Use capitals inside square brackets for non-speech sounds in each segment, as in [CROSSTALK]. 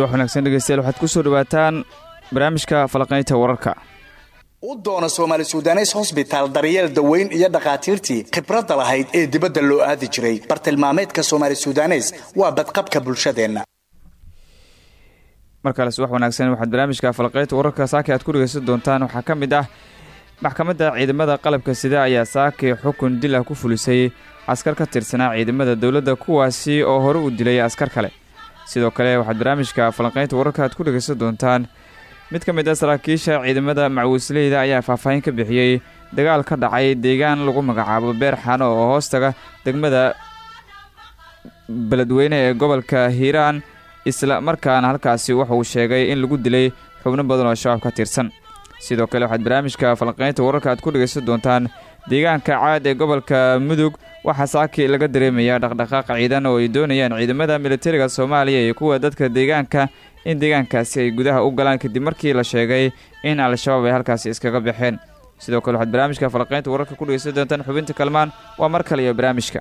subax wanaagsan dhegeystayaal waxaad ku soo dhawaataan barnaamijka falaqaynta wararka. U doona soomaali sudanes hosbitaal daryeel daweyn iyo dhakhaatiirtii khibradda lahayd ee dibadda loo aadi jiray. Bartilmaameedka soomaali sudanes waa badqabka bulshadeenna. Mar kale subax wanaagsan waxaad barnaamijka falaqaynta wararka saaki aad ku dhegeysan doontaan. Waxaa ka mid ah maxkamadda ciidamada qalabka sida ayaa saaki xukun dil ah ku fulisay askar ka tirsanaa ciidamada dowladda kuwaasi oo hore u dilay askar kale sidoo kale waxaad barnaamijka falanqaynta wararka aad ku dhegeysan doontaan. Mid ka mid ah saraakiisha ciidamada macwiisleyda ayaa faahfaahin ka bixiyey dagaal ka dhacay deegaan lagu magacaabo beer xano oo hoostaga degmada beledweyne ee gobolka hiiraan isla markaana halkaasi waxa uu sheegay in lagu dilay xubno badan oo shabaab ka tirsan. Sidoo kale waxaad barnaamijka falanqaynta wararka aad ku dhegeysan doontaan deegaanka caad ee gobolka mudug waxaa saaki laga dareemayaa dhaqdhaqaaq ciidan oo ay doonayaan ciidamada militariga soomaaliya iyo kuwa dadka deegaanka in deegaankaasi ay gudaha u galaan kadib markii la sheegay in al-shabaab ay halkaasi iskaga baxeen. Sidoo kale waxaad barnaamijka falanqaynta wararka ku dhegeysan doontaan xubinta kalmaan. Waa mar kale iyo barnaamijka.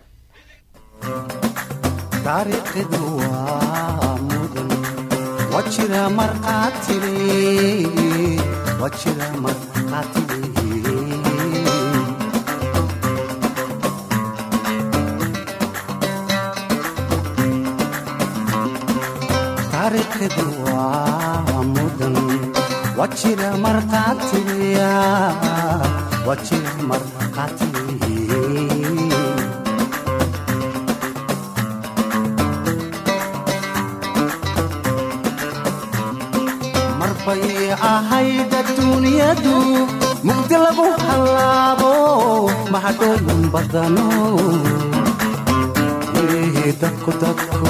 Jira marqaatile taariikhdu waa mudan waa jira marqaatile waa jira marqaatile marbay ahayd adduunyadu mugdi lagu hallaabo mahadhooyin badano dadku dadku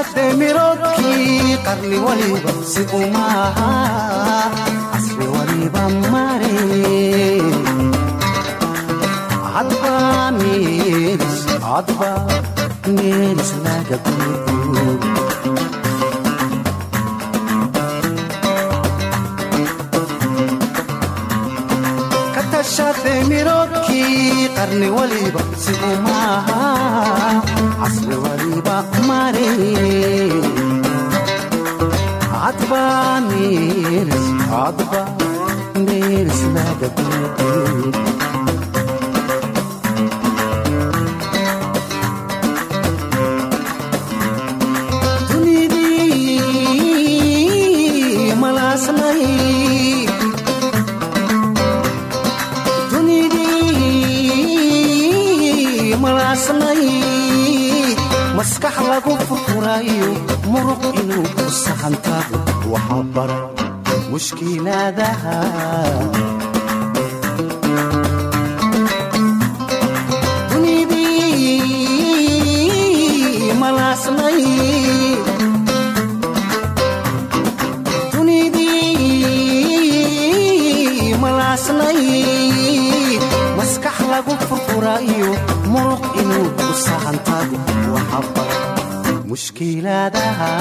tashade miroodkii qarni waliba si umaaha casri waliba mare hadba meelis hadba meelis laga gudu miroodkii qarni waliba sidu maaha casri waliba mare maskax lagu furfurayo muruq inuu ku saxantaado waxaa bara mushkilaadaha dunidii dunidii furfurayo muruq inuu ku saxantaado waxaa bara mushkilaadaha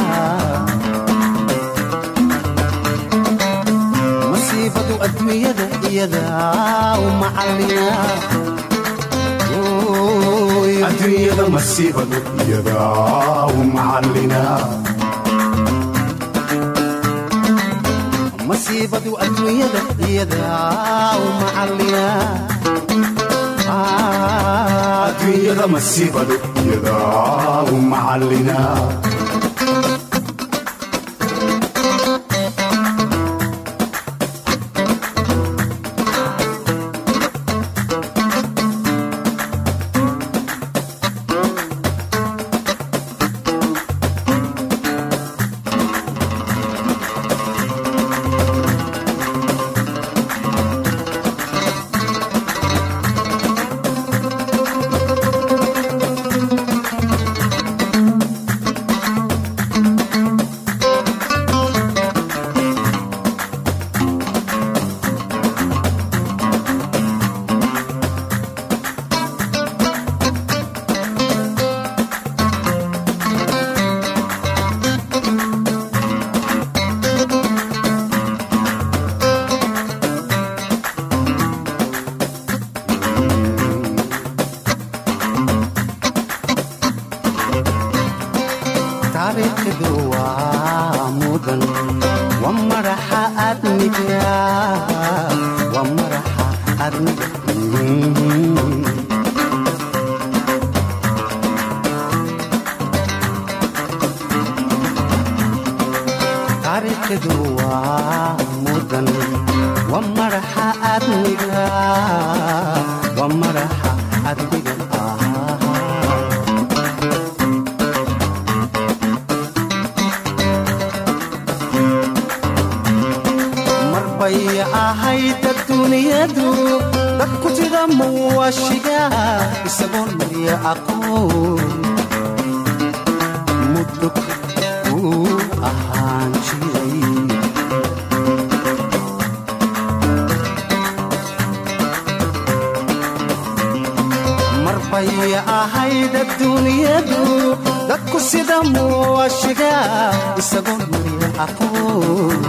masiibadu adduunyada iyada u macallina. Adduunyada masiibadu adduunyada iyada u macallina adduunyada masiibadu iyada u macallina ahayd adduuniyadu dadku sida muwaashiga isagoon mariya aqoon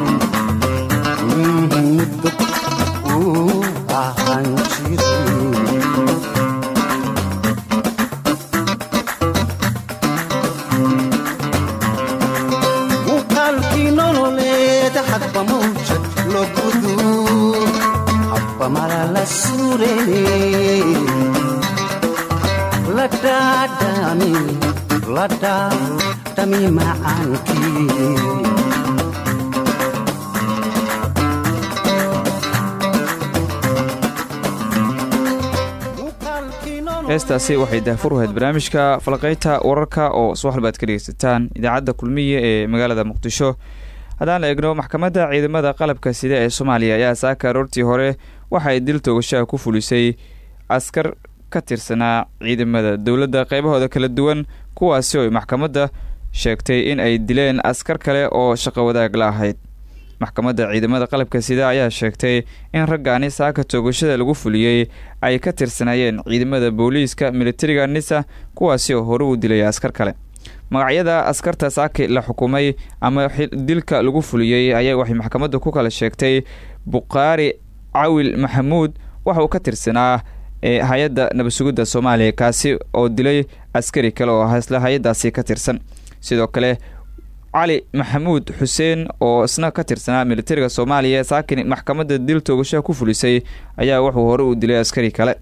muuqaalkii la dhaadhami macaankii heestaasi waxay daafur wahayd barnaamijka falaqaynta wararka oo subax walba ad ka dhegeysataan idaacadda kulmiye ee magaalada muqdisho. Haddaan la eegno maxkamadda ciidamada qalabka sida ee soomaaliya ayaa saaka aroortii hore waxa ay dil toogashaha ku fulisay askar ka tirsanaa ciidamada dowladda qaybahooda kala duwan kuwaasi oo maxkamadda sheegtay in ay dileen askar kale oo shaqo wadaag la ahayd. Maxkamadda ciidamada qalabka sida ayaa sheegtay in raggaani saaka toogashada lagu fuliyey ay ka tirsanaayeen ciidamada booliiska militariga nisa kuwaasi oo hore u dilay askar kale. Magacyada askarta saaki la xukumay ama dilka lagu fuliyey ayaa waxay maxkamadda ku kala sheegtay bukhaari cawil maxamuud waxa uu ka tirsanaa hay'adda nabadsugidda soomaaliya kaasi oo dilay askari kale oo isla hay'addaasi ka tirsan. Sidoo kale cali maxamuud xuseen oo isna ka tirsanaa militariga soomaaliya saakin maxkamadda dil toogashaha ku fulisay ayaa wuxuu hore u dilay askari kale.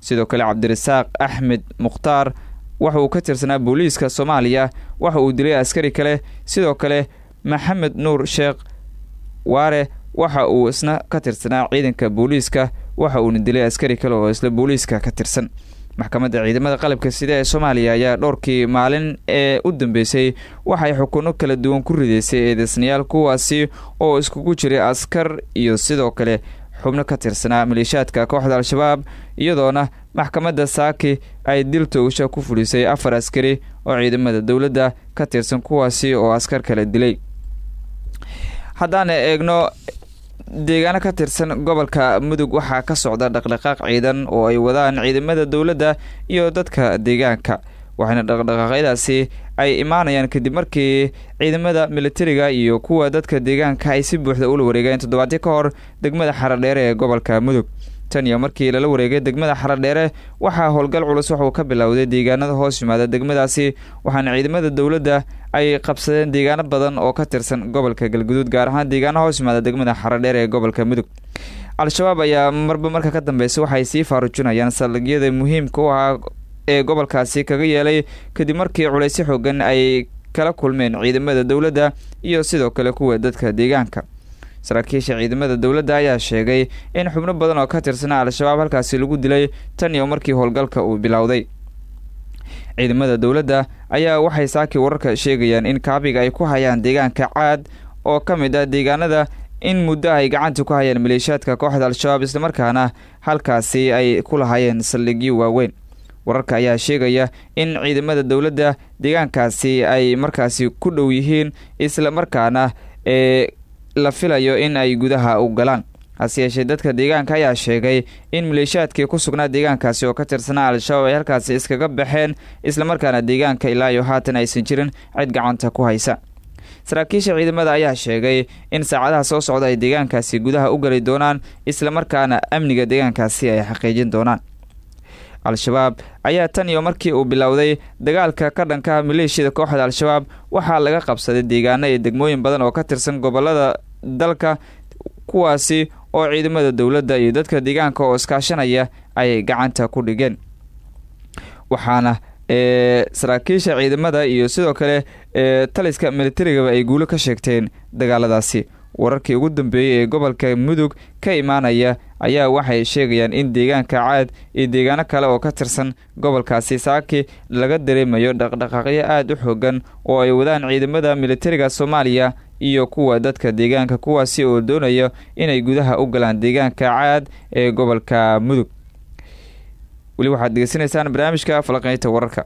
Sidoo kale cabdirasaaq axmed mukhtaar waxa uu ka tirsanaa booliiska soomaaliya waxa uu dilay askari kale. Sidoo kale maxamed nuur sheekh waare waxa uu isna ka tirsanaa ciidanka booliiska waxa uuna dilay askari kale oo isla booliiska ka tirsan. Maxkamadda ciidamada qalabka sida ee soomaaliya ayaa dhowrkii maalin ee u dambeysay waxay xukuno kala duwan ku rideysay eedeysnayaal kuwaasi oo iskugu jiray askar iyo sidoo kale xubno ka tirsanaa maleeshiyaadka kooxda al-shabaab iyadoona maxkamadda saaki ay dil toogasha ku fulisay afar askari oo ciidamada dowladda ka tirsan kuwaasi oo askar kale dilay. Haddaan eegno deegaano ka tirsan gobolka mudug waxaa ka socda dhaqdhaqaaq ciidan oo ay wadaan ciidamada dowladda iyo dadka deegaanka waxaana dhaqdhaqaaqyadaasi ay imaanayaan kadib markii ciidamada militariga iyo kuwa dadka deegaanka ay si buuxda ula wareegeen toddobaadyo ka hor degmada xaradheere ee gobolka mudug tan iyo markii lala wareegay degmada xaradheere waxaa howlgal culus waxuu ka bilowday deegaanada hoos yimaada degmadaasi waxaana ciidamada dowladda ay qabsadeen deegaano badan oo ka tirsan gobolka galguduud gaar ahaan deegaano hoos yimaada degmada xaradheere ee gobolka mudug al-shabaab ayaa marba marka ka dambeysa waxay sii faarujinayaan saldhigyada muhiimka u ee gobolkaasi kaga yeelay kadib markii culaysyo xoogan ay kala kulmeen ciidamada dowladda iyo sidoo kale kuwa dadka deegaanka saraakiisha ciidamada dowladda ayaa sheegay in xubno badan oo ka tirsanaa al-shabaab halkaasi lagu dilay tan iyo markii howlgalka uu bilowday. Ciidamada dowladda ayaa waxay saaki wararka sheegayaan in kaabiga ay ku hayaan deegaanka caad oo ka mid ah deegaanada in muddo ay gacanta ku hayaan maleeshiyaadka kooxda al-shabaab islamarkaana halkaasi ay ku lahaayeen saldhigyo waaweyn. Wararka ayaa sheegaya in ciidamada dowladda deegaankaasi ay markaasi ku dhow yihiin islamarkaana ee la filayo in ay gudaha u galaan. Hase yeeshee dadka deegaanka ayaa sheegay in maleeshiyaadkii ku sugnaa deegaankaasi oo ka tirsanaa al-shabaab ay halkaasi iskaga baxeen islamarkaana deegaanka ilaa iyo haatan aysan jirin cid gacanta ku haysa. Saraakiisha ciidamada ayaa sheegay in saacadaha soo socda ay deegaankaasi gudaha u gali doonaan islamarkaana amniga deegaankaasi ay xaqiijin doonaan al-shabaab ayaa tan iyo markii uu bilowday dagaalka ka dhanka maleeshiyada kooxda al-shabaab waxaa laga qabsaday deegaano iyo degmooyin badan oo ka tirsan gobollada dalka kuwaasi oo ciidamada dowladda iyo dadka deegaanka oo iskaashanaya ay gacanta ku dhigeen. Waxaana ee saraakiisha ciidamada iyo sidoo kale ee taliska militarigaba ay guulo ka sheegteen dagaaladaasi wararkii ugu dambeeyey ee gobolka mudug ka imaanaya ayaa waxay sheegayaan in deegaanka caad iyo deegaano kale oo ka tirsan gobolkaasi saaki laga dareemayo dhaqdhaqaaqyo aada u xoogan oo ay wadaan ciidamada militariga soomaaliya iyo kuwa dadka deegaanka kuwaasi oo doonaya inay gudaha u galaan deegaanka caad ee gobolka mudug. Weli waxaad degeysanaysaan barnaamijka falaqeynta wararka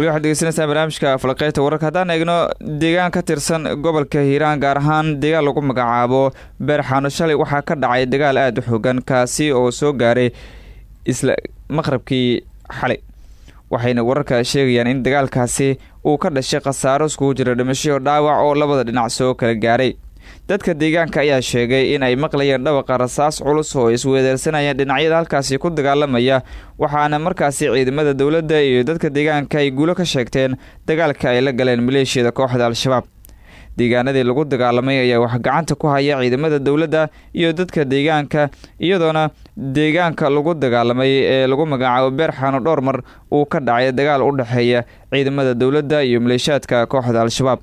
weli waxaad degeysanaysaan barnaamijka falaqeynta wararka. Haddaan eegno deegaan ka tirsan gobolka hiiraan gaar ahaan deegaan lagu magacaabo beerxaano shalay waxaa ka dhacay dagaal aada u xoogan kaasi oo soo gaaray isla maqrabkii xalay. Waxayna wararka sheegayaan in dagaalkaasi uu ka dhashay khasaaro iskugu jira dhimasho dhaawac oo labada dhinac soo kala gaaray dadka deegaanka ayaa sheegay in ay maqlayeen dhawaqa rasaas culus oo isweedeersanayeen dhinacyada halkaasi ku dagaalamaya. Waxaana markaasi ciidamada dowladda iyo dadka deegaanka ay guulo ka sheegteen dagaalka ay la galeen maleeshiyada kooxda al-shabaab. Deegaanadii lagu dagaalamay ayaa wax gacanta ku haya ciidamada dowladda iyo dadka deegaanka iyadoona deegaanka lagu dagaalamay ee lagu magacaabo beerxaano dhowr mar uu ka dhacay dagaal u dhexeeya ciidamada dowladda iyo maleeshiyaadka kooxda al-shabaab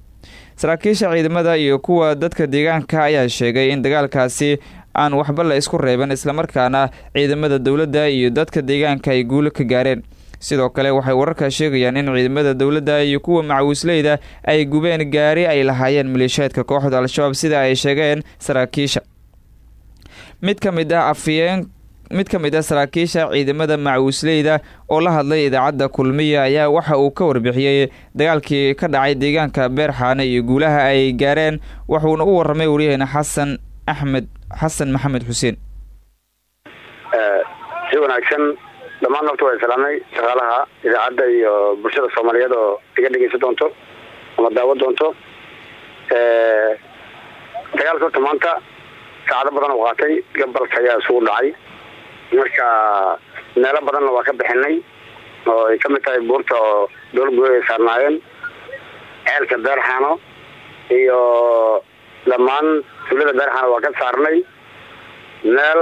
saraakiisha ciidamada iyo kuwa dadka deegaanka ayaa sheegay in dagaalkaasi aan waxba la isku reeban islamarkaana ciidamada dowladda iyo dadka deegaanka ay guulo ka gaareen. Sidoo kale waxay wararka sheegayaan in ciidamada dowladda iyo kuwa macawisleyda ay gubeen gaari ay lahaayeen maleeshiyaadka kooxda al-shabaab sida ay sheegeen saraakiisha. Mid ka mid ah afiyeen mid ka mid ah saraakiisha ciidamada macawisleyda oo la hadlay idaacadda kulmiya ayaa waxa uu ka warbixiyey dagaalkii ka dhacay deegaanka beerxaane iyo guulaha ay gaareen wuxuuna u waramay waryaheena xasan axmed xasan maxamed xuseen. Si wanaagsan dhammaan horta waa islaamay shaqaalaha idaacadda iyo bulshada soomaaliyeed oo iga dhegeysan doonto ama daawo doonto. Dagaalka horta maanta saacado badan oo qaatay gabalka ayaa isugu dhacay marka meelo badanna waa ka bixinay oo ay ka mid tahay buurta oo dowlad ay saarnaayeen ceelka beerxaano iyo dhammaan tuulada beerxaano waa ka saarnay. Meel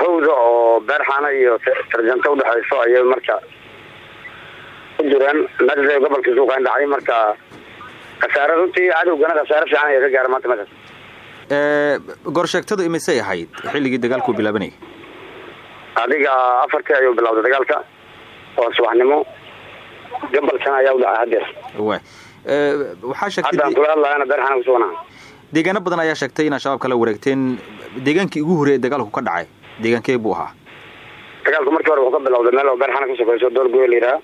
hawda oo beerxaano iyo sarjanta udhexeyso ayay marka ku jireen. Meeshaas gobolka suuqan dhacay marka khasaare runtii cadowgana khasaare fiican ayaa ka gaara maanta goorsheegtadu imisay ahayd xilligii dagaalkuu bilaabanayay adiga afartii ayuu bilowday dagaalka oo subaxnimo. Gabalkana ayaa u dhacay hadeer. Wa waxaa sheegtay haddaan kula hadlayana beerxana kusuganaa deegaano badan ayaa sheegtay inaad shabaab kala wareegteen. Deegaankii ugu horreeyay dagaalku ka dhacay deegaankee buu ahaa? Dagaalku markii hore wuxuu ka bilowday meel oo beerxana ka sokeyso doorgoy la yidhaha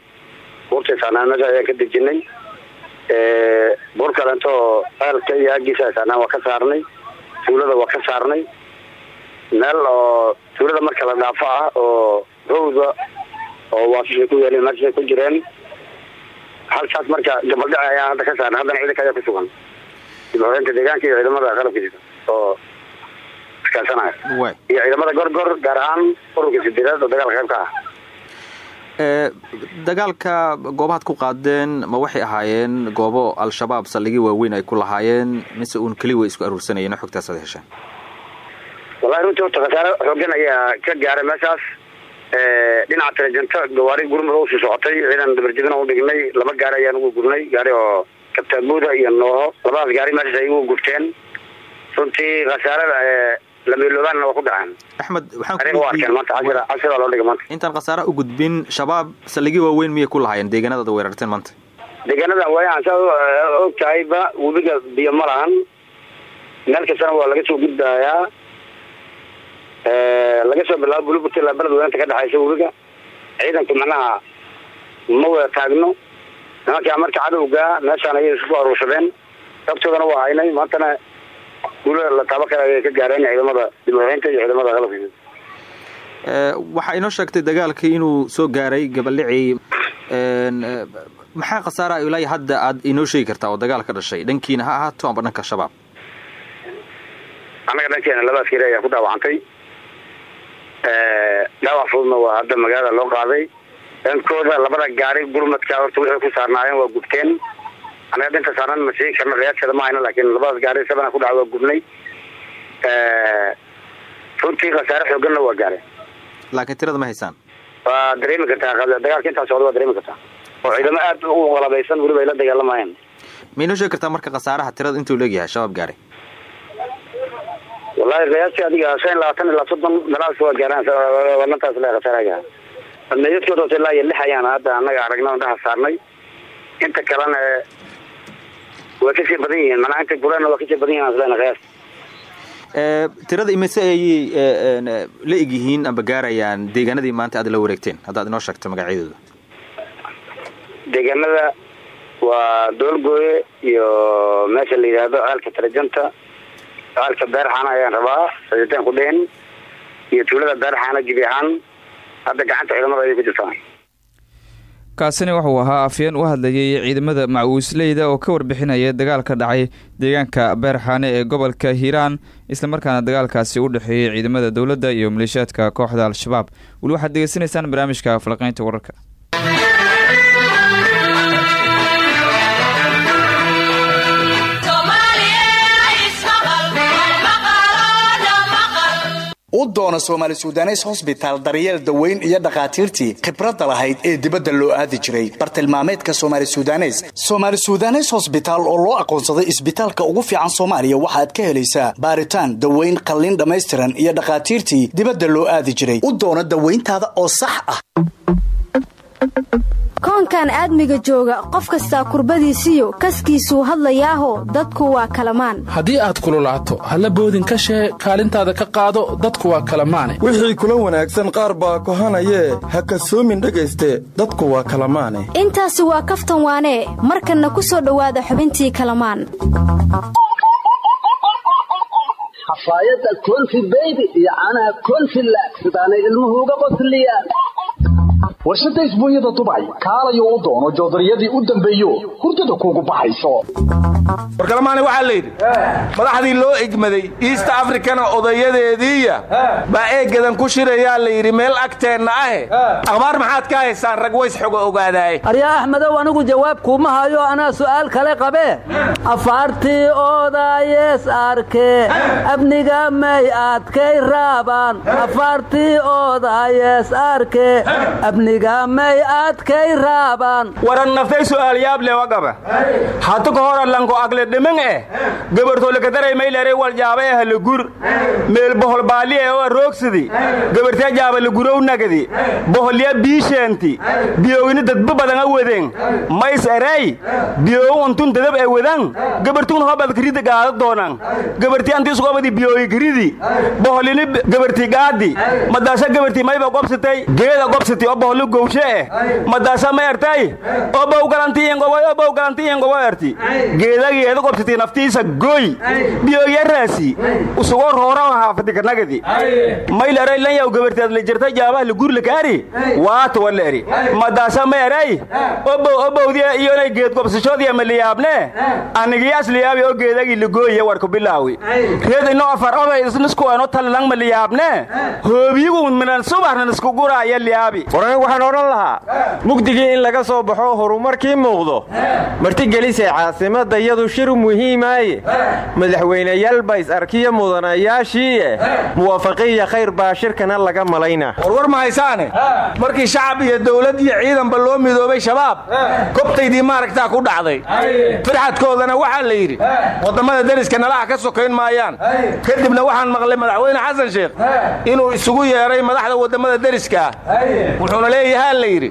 buurtay saarnaan meesha ayaan ka dejinay. Buur kalento ceelka iyo aagiisa saarnaan waa ka saarnay tuulada waa ka saarnay. Meel oo tuulada marka la dhaafo ah oo hawda oo waasishay ku yeeleen meeshaay ku jireen. Halkaas marka gabaldhaci ayaan hadda ka saarnay haddana ciidanka ayaa ku sugan. Dibxoreynta deegaanka iyo ciidamada qalabka jira oo iskaasanaya iyo ciidamada gorgor gaar ahaan ururka sideedaad oo dagaalka qayb ka ah dagaalka goobahaad ku qaadeen ma waxay ahaayeen goobo al-shabaab saldhigyo waaweyn ay ku lahaayeen mise uun keli way isku aruursanayeen? Xogtaas aad hesheen wallahi runtii horta khasaare xoogan ayaa ka gaaray meeshaas. Dhinaca talejanta gawaari gurmud u sii socotay ciidan dabarjebin u dhignay laba gaari ayaan ugu gurnay gaari oo kabtaabuuda iyo nooho labadaas gaari meeshaas ay ugu gurteen. Runtii khasaarada lameeloobaanna waa ku dhaceen axmed waxaan aniga u arkeen maanta cashira cashira loo dhigay maanta. Intaan khasaare u gudbin shabaab saldhigyo waaweyn miyay ku lahaayeen? Deegaanadaad weerarteen maanta. Deegaanadan waayaan saa og tahayba webiga biyo ma lahan. Meel kastana waa laga soo gudbayaa laga soo bilaabo buluburt ilaa beled weynta ka dhexaysa webiga. Ciidanku macnaha ma wada taagno. Nimankaa marka cadowga meeshaan ayay isku aruursadeen sabtoodana waa haynay maantana guula la taabo kale ayay ka gaareen ciidamada dibhabeynta iyo ciidamada qalabka waxaa inoo sheegtay dagaalkii inuu soo gaaray gabalicii maxaa khasaaraha ilaa hadda aad inoo sheegi kartaa oo dagaal ka dhashay? Dhankiina ha ahaato amba dhanka shabaab? Annaga dhankeena laba askari ayaa ku dhaawacantay. Dhaawac fududna waa hadda magaalada loo qaaday. Dhankooda labada gaari gurmadka horta wixii ku saarnaayeen waa gubteen annaga dhanka saarnan ma sheegi karno qiyaaskeeda ma hayno laakiin labadaas gaari sabana ku dhaca waa gubnay runtii khasaare xooganna waa gaareen laakiin tirada ma haysaan waa dareemi kartaa dagaalka intaa socda waa dareemi kartaa oo ciidamo aad u qalabaysan weliba ay la dagaalamayaan ma inoo sheegi kartaa marka khasaaraha tirada intuu leegyahay shabaab gaaray wallahi qiyaastii adiga shan iyo labaatan ilaa soddon meelahaas waa gaaraan walantaas le khasaaraga meeyadkooda ilaa iyo lix ayaan hadda annaga aragna dhaha saarnay inta kalena way ka sii badan yihiin manaa inta gurana waa ka sii badan yihiin aslen qiyaas tirada imise ayay la egyihiin amba gaarayaan deegaanadii maanta aad la wareegteen haddaad inoo sheegto magacyadooda deegaanada waa doolgooye iyo meesha la yidhaahdo aalka tarajanta aalka beerxaana ayaan rabaa sajitaan ku dhehen iyo tuulada beerxaana gebi ahaan hadda gacanta ciidamada ayay ku jirtaa kaasina wuxuu ahaa afyeen u hadlayay ciidamada macuusleyda oo ka warbixinaya dagaal ka dhacay deegaanka beerxaane ee gobolka hiiraan islamarkaana dagaalkaasi u dhexeeyey ciidamada dowladda iyo maleeshiyaadka kooxda al-shabaab. Weli waxaad degeysanaysaan barnaamijka falaqeynta wararka u doona soomaali sudanes hosbitaal daryeel daweyn iyo dhakhaatiirtii khibradda lahayd ee dibadda loo aadi jiray. Bartilmaameedka soomaali sudanes. Somaali sudanes hosbitaal oo loo aqoonsaday isbitaalka ugu fiican soomaaliya waxaad ka helaysaa baaritaan daweyn qalliin dhammaystiran iyo dhakhaatiirtii dibadda loo aadi jiray. U doona dawayntaada oo sax ah koonkan aadmiga jooga qof kastaa kurbadiisiyo kaskiisuu hadlayaaho dadku waa kalamaan. Haddii aad kululaato halla boodin ka shee kaalintaada ka qaado dadku waa kalamaane. Wixii kula wanaagsan qaar baa kohanayee ha kasoomin dhegayste dadku waa kalamaane. Intaasi waa kaftan waanee markanna ku soo dhowaada xubintii kalamaan. Xafaayadda konfi beybi iyo caanaha konfi laag sidaanay ilmuhu uga qosliyaan warshada isbuunyada dubay. Kaalayo u doono joodariyadii u dambeeyo hurdada kuugu baxayso. Warkalamaani waxaa la yidhi madaxdii loo egmaday east africana odayadeediiya baa eegadan ku shirayaa la yidhi meel agteenna ahe. Akhbaar maxaad ka haysaan rag ways xoga ogaadaaye aryaa axmedow anigu jawaab kuuma hayo anaa su'aal kale qabee afaartii oodayees arke abniga may adkay raabaan. Afaartii oodayees arke abniga may adkay raabaan waran naftay su'aal yaab lewa qaba hatu ka hora lanko agle dhimin eh. Gabartoolekadaray maylare wal jaaba eh lagur meel bohol baali eh oo roogsidi gabartee jaaba lagurow nagadi. Boholya biisheenti. Biyowini dadba badan a wedeen mays erey biyow untun dadab e wedan gabartun hobad kiridi gaada doonan gabarti anti isgobadi biyoyi kiridi boholini gabarti gaadi madaasha gabarti mayba gobsitay geeda gobsiti oo boholu gowshe eh madaasha ma ertay obow galanti ingoboy obow galanti ingobo erti geedageeda gobsiti naftiisa goy biyoya raasi usugoo roora haafadi kanagadi mayleray lanyaw gabarteed la jirta jaabaha lagur lakaari waata wala eri madaasha ma eray obow obowdiya iyonay geed gobsashoodiya maliyaabne anigiyaas liyaabi oo geedagii lagooye warku bilaawi reed ino afar oday isniskueno talalang maliyaabne hoobiyigu minan subaxnan isku guraaya liyaabi waxaan odhan lahaa mugdigii in laga soo baxo horumarkii muuqdo. Martigelisay caasimadda iyadu shiru muhiimaaye madaxweyneyaal bays arkiya mudanayaashiie muwaafaqiya khayr baa shirkana laga malaynaa warwar ma haysaane? Markii shacab iyo dawlad iyo ciidanba loo midoobay shabaab gobtaydii maaragtaa ku dhacday. Firxadkoodana waxaa la yidhi wadammada deriska nalaha ka sokayn maayaan. Kadibna waxaan maqlay madaxweyne xasan sheekh inuu isugu yeedhay madaxda wadammada deriska. Wuxuuna leeyahaa la yidhi.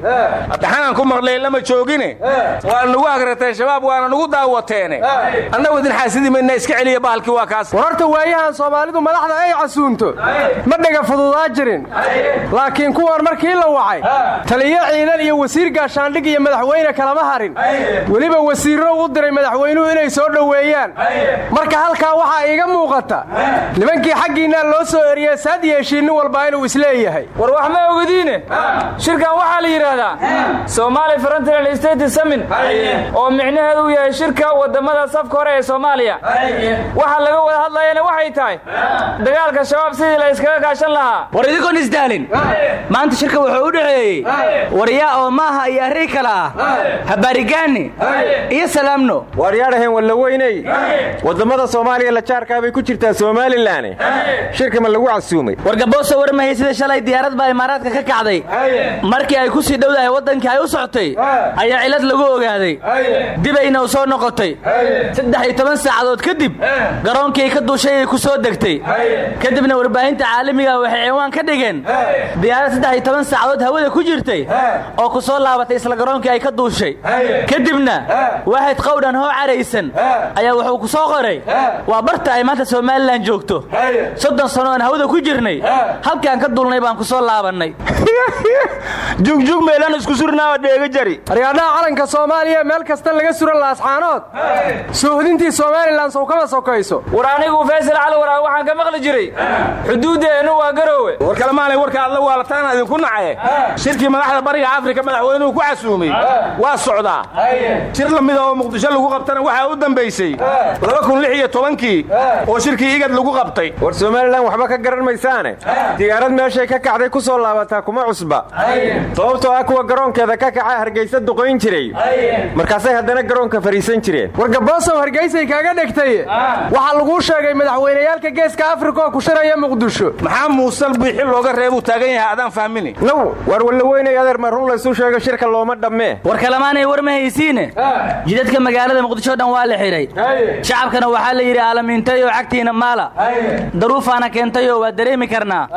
Dhaxanaan ku maqlay lama joogine. Waa nagu agrateen shabaab waana nagu daawateene. Annagu idin xaasidi mayna iska celiya bahalkii waa kaas. War horta waayahan soomaalidu madaxda ay casuunto. Ma dhega fududaa jirin. Laakiin kuwan markii la wacay. Taliyo ciidan iyo wasiir gaashaandhig iyo madaxweyne kalama harin. Weliba wasiirro u diray madaxweynuhu inay soo dhoweeyaan. Marka halkaa waxaa iiga muuqata. Nimankii xaggiinna loo soo eriyey saad yeeshiin nin walba inuu is leeyahay. War wax ma ogdiine shirkan waxaa la yidhaahdaa somaali frontland state samin oo micnaheedu uu yahay shirka waddamada safka hore ee soomaaliya. Waxa laga wada hadlayana waxay tahay dagaalka shabaab sidii la iskaga kaashan lahaa. War idinkoon isdaalin maanta shirka wuxuu u dhexeeyey waryaa oo maaha iyo arrii kale ah. Habaarigaani iyo salaamno. Waaryaadhahen wallaweyney waddammada soomaaliya la jaarkaa bay ku jirtaa somalilan shirka ma lagu casuumay. Wargaboosa warmahey sida shalay diyaarad baa imaaraadka ka kacday markii ay ku sii dhowdahay waddankii ay u socotay ayaa cilad lagu ogaaday. Dibayna u soo noqotay. Saddex iyo toban saacadood kadib garoonkii ka duushay ay ku soo degtay. Kadibna warbaahinta caalamiga waxay ciwaan ka dhigeen. Diyaarad saddex iyo toban saacadood hawada ku jirtay oo ku soo laabatay isla garoonkii ay ka duushay kadibna waaxid qowdhan hoo caraysan ayaa wuxuu ku soo qoray. Waa barta ay maanta somalilan joogto. Soddon sano aan hawada ku jirnay. Halkaan ka duulnay baan ku soo laabannay [LAUGHS] jugjug meelaan isku surnaa dheega jari. Aryaadhaha calanka soomaaliya meel kasta laga suran laascaanood suuhdintii somalilan sow kama sokayso. War anigu faysal cali waraa waxaan ka maqli jiray. Xuduuddeennu waa garoowe. War kalemaanay warka adla waalataana idinku nacaye shirkii madaxda bariga afrika madaxweynuhu ku casuumay. Waa socdaa. Shir la mida oo muqdisho lagu qabtana waxaa u dambaysay. Kii oo shirkii igad lagu qabtay. War somalilan waxba ka garan maysaane. Diyaarad meeshay ka kacday ku soo laabataa kuma cusba sababtoo ah kuwa garoonkeeda ka kaca hargaysa duqoyn jiray. Markaasay haddana garoonka fariisan jireen wargaboosow hargaysay kaaga dhegtay. Waxaa laguu sheegay madaxweyneyaalka geeska afrika oo ku shiraya muqdisho. Maxaa muusal biixi looga reebuu taagan yahay adaan fahmini naw waar wallaweynay adeer ma run laysu sheego shirka looma dhammee war kalamaanay war ma haysiine jidadka magaalada muqdisho dhan waa la xidhay shacabkana waxaa la yidhi aalamiintay oo cagtiina maala. Daruufaana keentayoo waa dareemi karnaa.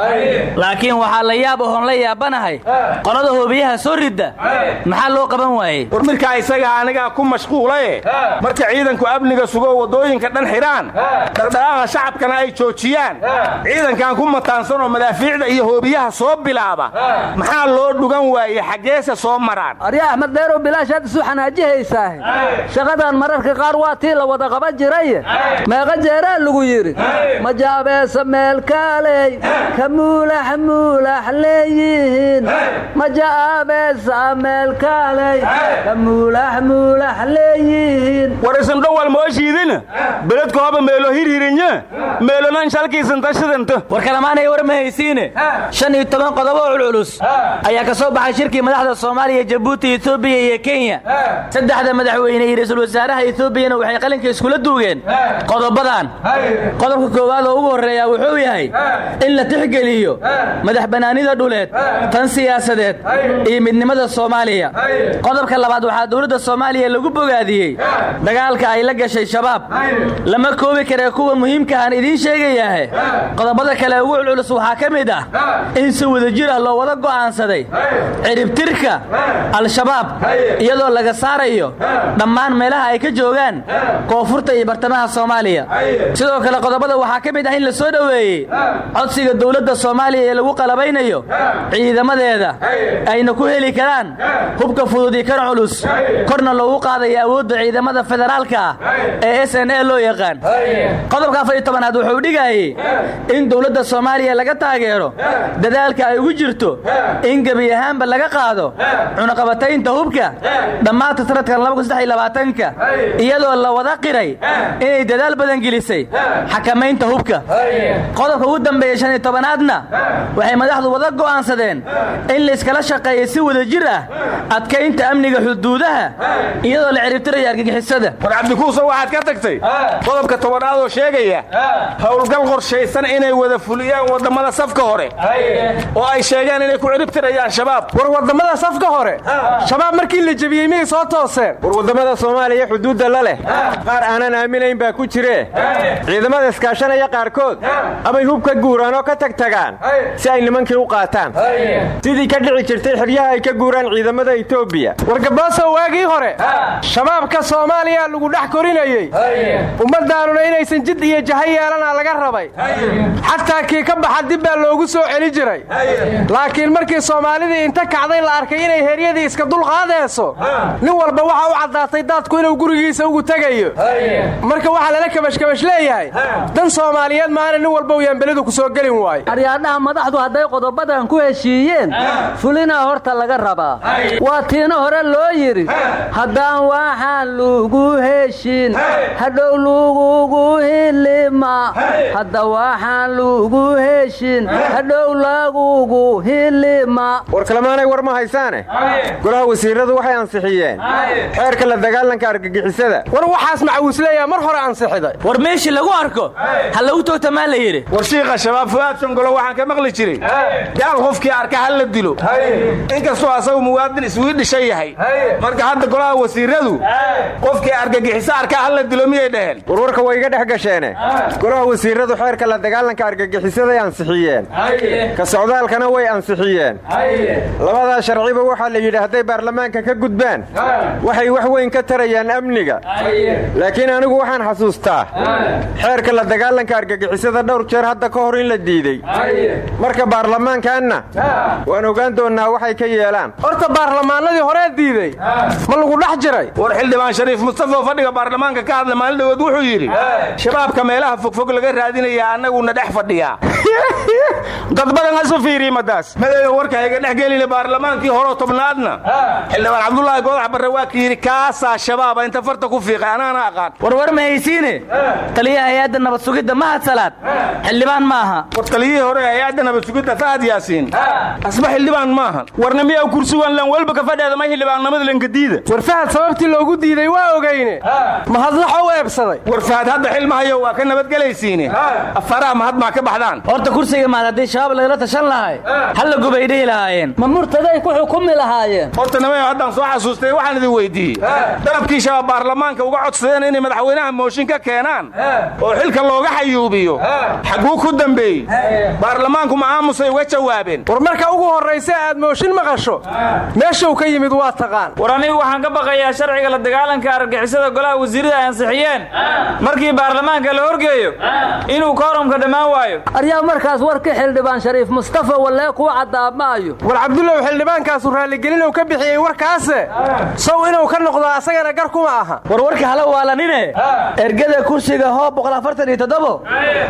Laakiin waxaa la yaab ohoon la yaabanahay qolada hoobiyaha soo ridda. Maxaa loo qaban waayey? War mirkaa isagaa anigaa ku mashquulaye marka ciidanku amniga sugo waddooyinka dhan xidhaan dhaqdhaqaaqa shacabkana ay joojiyaan. Ciidankan ku mataansanoo madaafiicda iyo hoobiyaha soo bilaaba. Maxaa loo dhugan waaye xaggeese soo maraan? Arya axmed dheerow bilaashaad isu xanaajihaysaah shaqadan mararka qaar waa tii la wada qaban jiray. Meeqa jeeraa lagu yidhi. Majaabeesa meelkaaley ka muulax muulax leeyihiin majaabeesa meelkaaley ka muulax muulax leeyihiin. War isindhowal mooshiidina beledkooba meelo hirhirinya meelonan shalkiisantashidanta war kalamaanay war ma haysiine shan iyo toban qodobo oo culculus ayaa ka soo baxay shirkii madaxda soomaaliya jabuuti etoobiya iyo kenya. Saddexda madaxweyne iyo ra'iisul wasaaraha etoobiyana waxay qalinka iskula duugeen. Qodobadan. Qodobka koowaad oo ugu horreeya wuxuu yahay in la tixgeliyo madax bannaanida dhuleed. Tan siyaasadeed iyo midnimada soomaaliya. Qodobka labaad waxaa dowladda soomaaliya lagu bogaadiyey dagaalka ay la gashay shabaab. Lama koobi karee kuwa muhiimka aan idiin sheegayahe qodobada kale ugu culculus waxaa ka mid ah in si wadajir ah loo wada go'aansaday ciribtirka al-shabaab iyadoo laga saarayo dhammaan meelaha ay ka joogaan koonfurta iyo bartamaha soomaaliya. Sidoo kale qodobada waxaa ka mid ah in la soo dhoweeyey codsiga dowladda soomaaliya ee lagu qalabaynayo ciidamadeeda ayna ku heli karaan hubka fudud iyo kan culus. Korna loogu qaadayo awoodda ciidamada federaalka ah ee s n loo yaqaan. Qodobka afar iyo wuxuu dhigayey in dowladda soomaaliya laga taageero dadaalka ay ugu jirto in gebi ahaanba laga qaado cunaqabataynta hubka dhammaanta sanadkan ka iyadoo la wada qiray inay dadaal badan gelisay xakamaynta hubka. Qodobka ugu dambeeya shan iyo waxay madaxdu wada go'aansadeen in layskala shaqeeyo si wada jir ah adkaynta amniga xuduudaha iyadoo la ciribtirayo argagixisada. War cabdikuuso waxaad ka tagtay? Qodobka tobanaad oo sheegaya howlgal qorshaysan inay wada fuliyaan waddammada safka hore. Oo ay sheegeen inay ku ciribtirayaan shabaab. War waddammada safka hore? Shabaab markii la jebiyey miyay soo tooseen? War waddamada soomaaliya xuduudda la leh. Qaar aanan aaminayn baa ku jiree ciidamada iskaashanaya qaarkood. Amay hub ka guuraan oo ka tagtagaan si ay nimankii u qaataan dhici jirtay xeryaha ay ka guuraan ciidamada etoobiya wargabooso waagii hore shabaabka soomaaliya lagu dhex korinayey. Ummaddaanuna inaysan jid iyo jaha yeelana laga rabay. Xataa kii ka baxa dib baa loogu soo celi jiray. Laakiin markii soomaalidii inta kacday la arkay inay heryadii iska dulqaadayso nin walba waxa u caddaatay daadku inuu gurigiisa ugu tegayo. Marka waxaa lala kabashkabash leeyahay dan soomaaliyeed maana nin walba uu yaanbelidu ku soo gelin waayo aryaadhaha madaxdu hadday qodobadan ku heshiiyeen fulinaa horta laga rabaa. Waa tiina hore loo yidhi haddaan waxaan lugu heshin hadhow lugugu hilima. Hadda waxaan lugu heshin hadhow lagugu hilima. War kalemaanay war ma haysaane? Golaha wasiiradu waxay ansixiyeen. Xeerka la dagaalanka argagixisada. War waxaas macawiisleeyaa mar hore ansixiday war meeshii lagu arko ha lagu toogtamaa la yidhi. War shiikha shabaab fu'aad songolo waxaan ka maqli jiray. Gaal qofkii arka ha la dilo inkastoo asagu muwaadin iswiidhishan yahay. Marka hadda golaha wasiiradu qofkii argagixiso arka ha la dilo miyay dhaheen. Warwarka way iga dhex gasheene. Golaha wasiiradu xeerka la dagaalanka argagixisaday ansixiyeen. Ka socdaalkana way ansixiyeen. Labadaa sharciba waxaa la yidhi hadday baarlamaanka ka gudbaan. Waxay wax weyn ka tarayaan amniga. Laakiin anigu waxaan xasuustaa xeerka la dagaalanka argagixisada dhowr jeer hadda ka hor in la diidey. Marka baarlamaankaanna waan ogaan doonnaa waxay ka yeelaan. Horta baarlamaanadii horee diidey ma lagu dhex jiray. War xildhibaan shariif mustafa oo fadhiga baarlamaanka ka hadla maalin dhawood wuxuu yidhi shabaabka meelaha fogfog laga raadinaya annaguna dhex fadhiyaa. [LAUGHS] Dad badan hasu fiiriimadaas madeeyo warka hayga dhex gelina baarlamaankii horeo tobnaadna. Xildhibaan cabdulaahi goodax barre waa ka yidhi kaasaa shabaaba inta farta ku fiiqay anaana aqaan. Warwar ma haysiine? Taliyaha hay'adda nabad sugidda mahad salaad xildhibaan ma aha. War taliyihii hore hay'adda nabad sugidda saad yaasiin asba xildhibaan maahan warna miyaa lan walba ka fadheeda may xildhibaannimada lankadiida war fahad sababtii loogu diiday waa ogeyne mahadlaxo u eebsaday war fahad hadda xilmahayo waa ka nabadgelaysiine afaraha mahad maa ka baxdaan. Horta kursiga mahad haddii shabaab lagala tashan lahay halla gubay dhihi lahaayeen. Ma murtaday ku xukumi lahaayeen. Horta namayo haddaan soo xasuustay waxaan idin weydiiyey. Dalabkii shabaab baarlamaanka uga codsadeen inay madaxweynaha mooshin ka keenaan oo xilka looga xayuubiyo. Xagguu ku dambeeyey. Baarlamaanku ma aamusay uga jawaabeen. War marka ugu horraysa aad mooshin maqasho meeshuu ka yimid waa taqaan. War anigu waxaan ka baqayaa sharciga la dagaalanka argagixisada golaha wasiirada ay ansixiyeen markii baarlamaanka la horgeeyo inuu koorumka dhammaan waayo. Aryaa markaas warka xildhibaan shariif mustafa wallee kuu caddaamaayo war cabdullow xildhibaankaasu raalligelin uu ka bixiyey warkaase. Sow inuu ka noqdo asagana gar kuma aha. Warwarka hala waalanine? Ergada kursiga hoob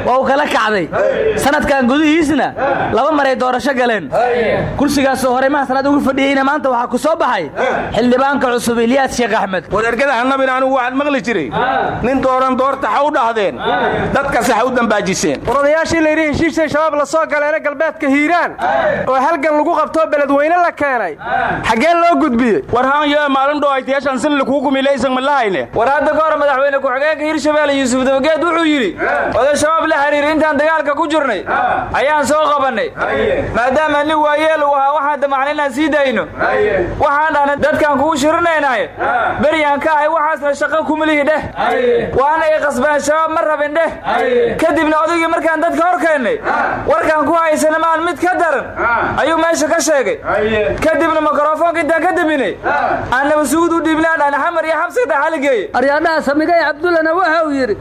waa uu kala kacday. Sanadkan gudihiisna laba maray doorasho galeen kursigaasoo horey mahasanaad ugu fadhiyeyna maanta waxaa ku soo baxay xildhibaanka cusub ilyaas sheekh axmed. War ergada hanabin anigu waxaad maqli jiray. Nin dooran doorta ha u dhahdeen. Dadkase ha u dambaajiseen. War odayaashii layidhi heshiishay shabaab la soo galeena galbeedka hiiraan. Oo halgan lagu qabtoo beledweyne la keenay. Xaggeen loo gudbiyey? War haanyo maalin dhoaytayaashan sin lakuu gumilaysan ma lahayne war hadda ka hor madaxweyne ku-xigeenka hirshabeelle yuusuf dabageed wuxuu yidhi oday shabaab la xiriir intaan dagaalka ku jirnay ayaan soo qabannay maadaama nin waayeel uu ahaa waxaan damacna inaan sii dayno. Waxaan dhahna dadkaan kugu shirinaynahay beryaan ka ahay waxaasna shaqo kumilihi dheh. Waana ay qasbeen shabaab ma rabin dheh. Kadibna odaygii markaan dadka hor keennay warkaan ku haysana maan mid ka daran. Ayuu meesha ka sheegay. Kadibna mikrofoonka intaan ka daminay annaba sugud u dhiibnaan dhahna xamar iyo xabsigta xaligeeye. Aryaadhaha samigay cabdullana waxa uu yidhi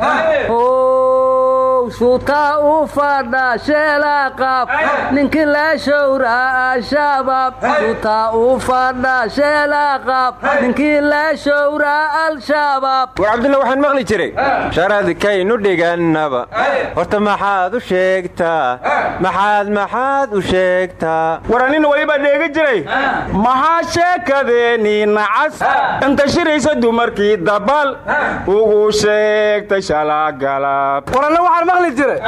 shuutaa u fadha sheelaaqab ninkii la showraa al-shabaab u fadha sheelaaqab ninkii la showraa al-shabaab war cabdulla waxaan maqli jiray. Sharadkaynu dhigannaba horta maxaad u sheegtaa maxaad maxaad u sheegtaa war anina weliba dheegi jiray. Maxaa sheekadeeni nacas? Inta shiraysa dumarkii dabal ugu sheegtay shalaagalab maqli jiray.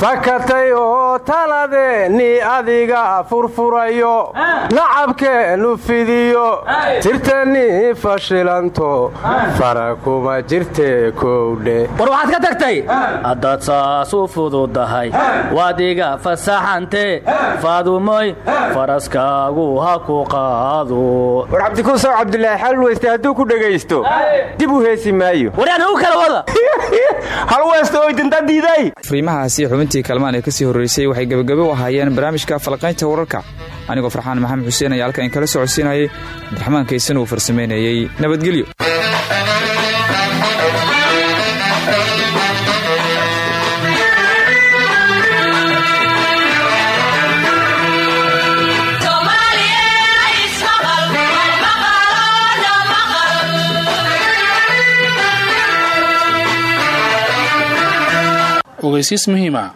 Fakatay oo taladeeni adiga furfurayo. Nacabkeenu fidiyo. Tirtanii fashilanto. Fara kuma jirte kowdhe war waxaad ka tagtay? Haddaad saas u fududahay waad iga fasaxantee faadumoy faraskaagu ha ku qaado. War cabdikuusaw cabdulaahi xal weyste hadduu ku dhegaysto dib u heesi maayo. Waraan u kala wada. [LAUGHS] Hal weyste oydinta diiday fariimahaasi xubintii kalmaan ee ka sii horreysay waxay gebagabo u ahaayeen barnaamijka falqaynta wararka. Anigoo farxaan maxamed xuseen ayaa halkan kala socodsiinayay cabdiraxmaan kaysan uu farsamaynayey nabadgelyo ogeysiis muhiima